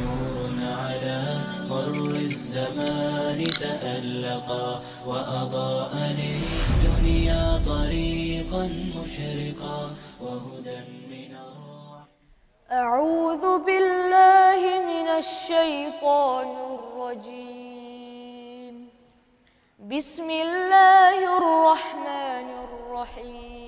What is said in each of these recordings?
نور على مر الزمان تألقا وأضاء للدنيا طريقا مشرقا وهدى من الرحمن أعوذ بالله من الشيطان الرجيم بسم الله الرحمن الرحيم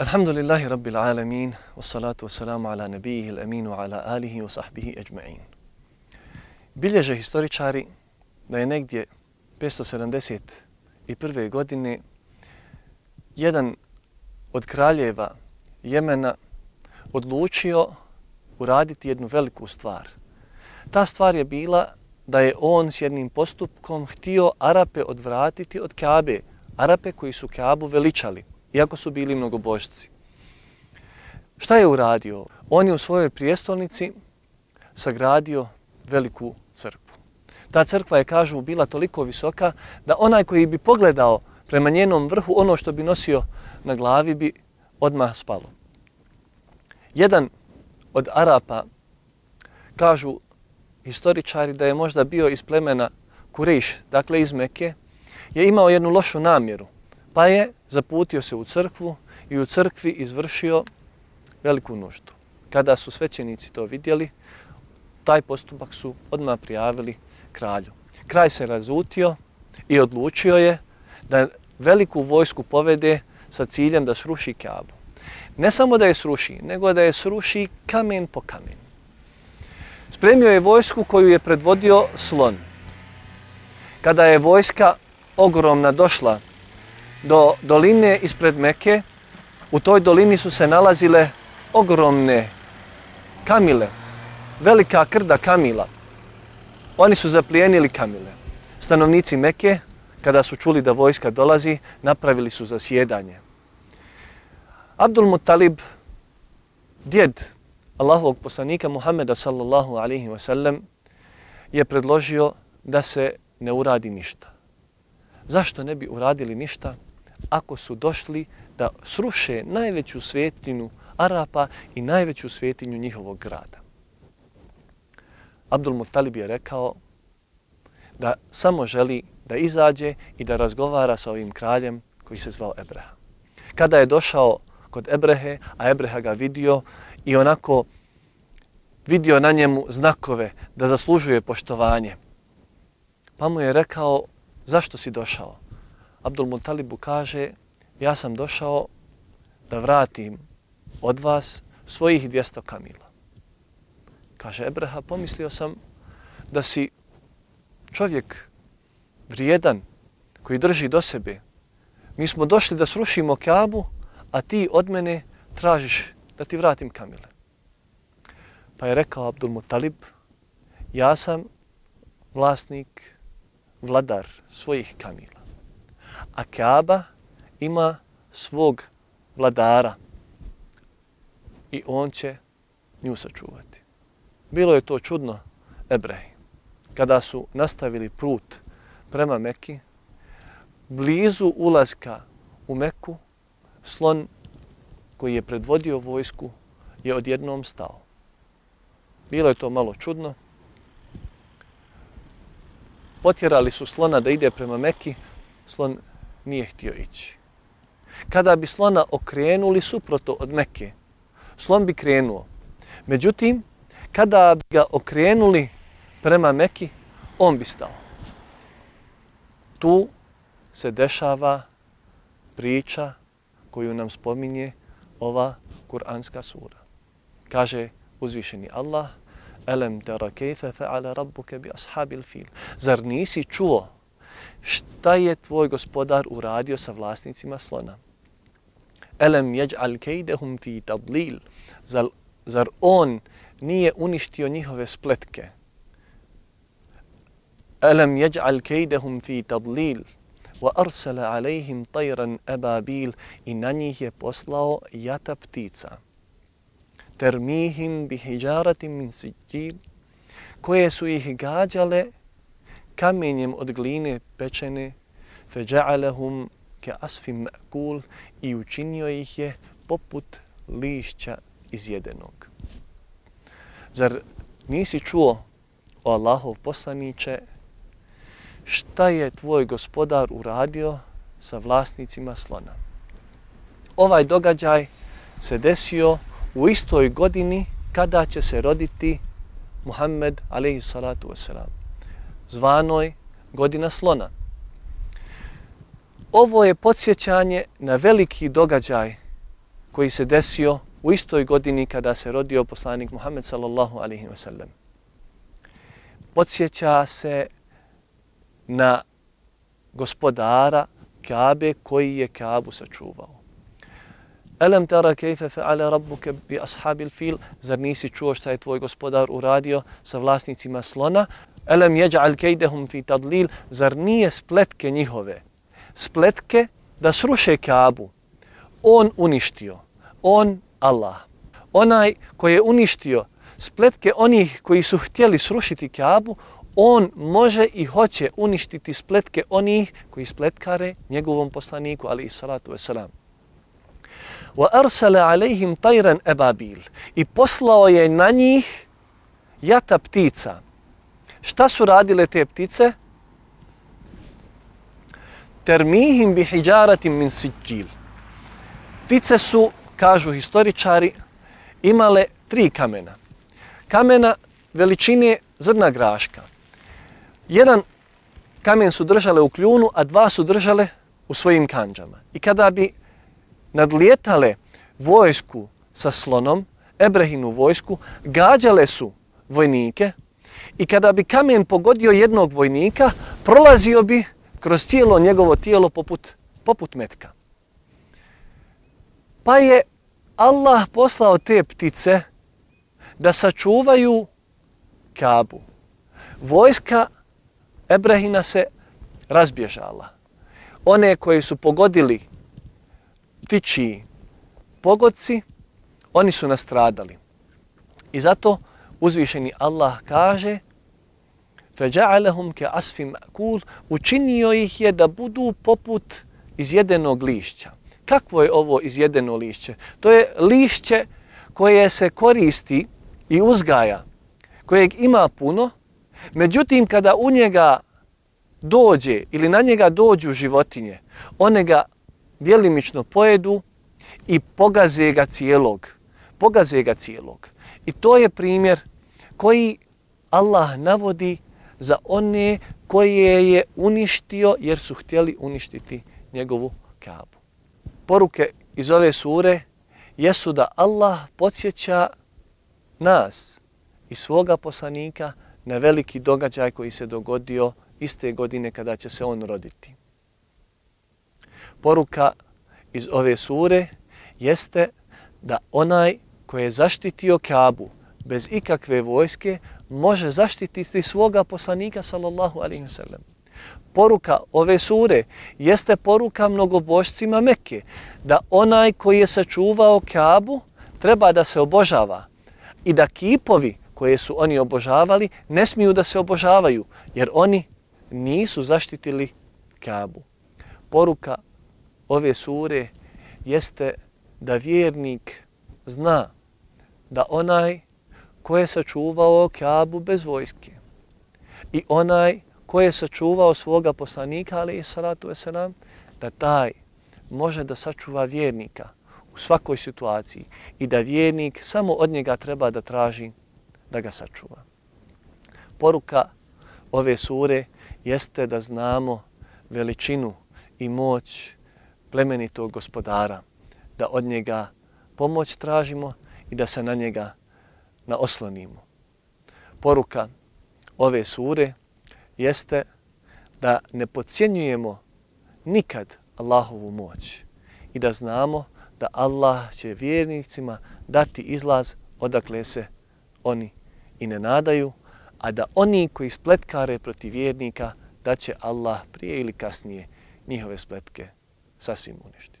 الحمد لله رب العالمين والصلاة والسلام على نبيه الأمين وعلى آله وصحبه أجمعين Bilježe historičari da je negdje 571. godine jedan od kraljeva Jemena odlučio uraditi jednu veliku stvar. Ta stvar je bila da je on s jednim postupkom htio Arape odvratiti od Kabe. Arape koji su Kabu veličali, iako su bili mnogobožci. Šta je uradio? On je u svojoj prijestolnici sagradio veliku crkvu. Ta crkva je, kažu, bila toliko visoka da onaj koji bi pogledao prema njenom vrhu ono što bi nosio na glavi bi odmah spalo. Jedan od Arapa, kažu historičari da je možda bio iz plemena Kuriš, dakle iz Meke, je imao jednu lošu namjeru, pa je zaputio se u crkvu i u crkvi izvršio veliku nuždu. Kada su svećenici to vidjeli, taj postupak su odmah prijavili kralju. Kraj se razutio i odlučio je da veliku vojsku povede sa ciljem da sruši Kaabu. Ne samo da je sruši, nego da je sruši kamen po kamen. Spremio je vojsku koju je predvodio slon. Kada je vojska ogromna došla do doline ispred Meke, u toj dolini su se nalazile ogromne kamile, velika krda kamila. Oni su zaplijenili kamile. Stanovnici Meke, kada su čuli da vojska dolazi, napravili su zasjedanje. Abdul Muttalib, djed Allahovog poslanika Muhammeda sallallahu alaihi wa sallam, je predložio da se ne uradi ništa. Zašto ne bi uradili ništa ako su došli da sruše najveću svetinu Arapa i najveću svetinju njihovog grada? Abdul Muttalib je rekao da samo želi da izađe i da razgovara sa ovim kraljem koji se zvao Ebreha. Kada je došao kod Ebrehe, a Ebreha ga vidio i onako vidio na njemu znakove da zaslužuje poštovanje, pa mu je rekao zašto si došao? Abdul Mutalibu kaže ja sam došao da vratim od vas svojih 200 kamila. Kaže Ebreha, pomislio sam da si čovjek vrijedan koji drži do sebe. Mi smo došli da srušimo Kaabu, a ti od mene tražiš da ti vratim kamile. Pa je rekao Abdul Mutalib, ja sam vlasnik, vladar svojih kamila. A Kaaba ima svog vladara i on će nju sačuvati. Bilo je to čudno Ebreji. Kada su nastavili put prema Meki, blizu ulaska u Meku, slon koji je predvodio vojsku je odjednom stao. Bilo je to malo čudno. Potjerali su slona da ide prema Meki, slon nije htio ići. Kada bi slona okrenuli suproto od Mekke, slon bi krenuo. Međutim, kada bi ga okrenuli prema Meki, on bi stao. Tu se dešava priča koju nam spominje ova kuranska sura. Kaže uzvišeni Allah, Elem tera kejfe fe'ala rabbuke bi ashabil fil. Zar nisi čuo šta je tvoj gospodar uradio sa vlasnicima slona? Elem jeđ'al kejdehum fi tadlil. Zar, zar on nije uništio njihove spletke? Elem jeđ'al kejdehum fi tadlil. Wa arsala alejhim tajran ababil. I na njih je poslao jata ptica termihim bihijaratim min sijil, koje su ih gađale kamenjem od gline pečene, feđa'alahum ke asfim ma'kul i učinio ih je poput lišća izjedenog. Zar nisi čuo o Allahov poslaniće šta je tvoj gospodar uradio sa vlasnicima slona? Ovaj događaj se desio u istoj godini kada će se roditi Muhammed alaihi salatu wasalam, zvanoj godina slona. Ovo je podsjećanje na veliki događaj koji se desio u istoj godini kada se rodio poslanik Muhammed sallallahu alaihi wasallam. Podsjeća se na gospodara Kabe koji je Kabu sačuvao. Elem tara kejfe fe'ale rabbuke bi ashabil fil, zar nisi čuo šta je tvoj gospodar uradio sa vlasnicima slona? Elem jeđa'al kejdehum fi tadlil, zar nije spletke njihove? Spletke da sruše Kaabu. On uništio. On Allah. Onaj koji je uništio spletke onih koji su htjeli srušiti Kaabu, on može i hoće uništiti spletke onih koji spletkare njegovom poslaniku, ali i salatu wasalam wa arsala alaihim tayran ababil i poslao je na njih jata ptica šta su radile te ptice? Termihim bi hijjaratim min sijil ptice su kažu historičari imale tri kamena. Kamena veličine zrna graška. Jedan kamen su držale u kljunu a dva su držale u svojim kanđama. I kada bi nadlijetale vojsku sa slonom, Ebrehinu vojsku, gađale su vojnike i kada bi kamen pogodio jednog vojnika, prolazio bi kroz cijelo njegovo tijelo poput, poput metka. Pa je Allah poslao te ptice da sačuvaju Kabu. Vojska Ebrahina se razbježala. One koje su pogodili ptičiji pogodci, oni su nastradali. I zato uzvišeni Allah kaže فَجَعَلَهُمْ كَأَسْفِ مَأْكُولُ Učinio ih je da budu poput izjedenog lišća. Kakvo je ovo izjedeno lišće? To je lišće koje se koristi i uzgaja, kojeg ima puno, međutim kada u njega dođe ili na njega dođu životinje, one ga djelimično pojedu i pogaze ga cijelog. Pogaze ga cijelog. I to je primjer koji Allah navodi za one koje je uništio jer su htjeli uništiti njegovu kabu. Poruke iz ove sure jesu da Allah podsjeća nas i svoga poslanika na veliki događaj koji se dogodio iste godine kada će se on roditi poruka iz ove sure jeste da onaj koji je zaštitio Kabu bez ikakve vojske može zaštititi svoga poslanika sallallahu alaihi wasallam. Poruka ove sure jeste poruka mnogobožcima Mekke da onaj koji je sačuvao Kabu treba da se obožava i da kipovi koje su oni obožavali ne smiju da se obožavaju jer oni nisu zaštitili Kabu. Poruka ove sure jeste da vjernik zna da onaj ko je sačuvao Kjabu bez vojske i onaj ko je sačuvao svoga poslanika, ali i salatu veselam, da taj može da sačuva vjernika u svakoj situaciji i da vjernik samo od njega treba da traži da ga sačuva. Poruka ove sure jeste da znamo veličinu i moć plemenitog gospodara da od njega pomoć tražimo i da se na njega na oslonimo. Poruka ove sure jeste da ne podcjenjujemo nikad Allahovu moć i da znamo da Allah će vjernicima dati izlaz odakle se oni i ne nadaju, a da oni koji spletkare protiv vjernika, da će Allah prije ili kasnije njihove spletke sasvim uništiti.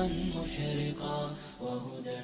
مشرقا وهدى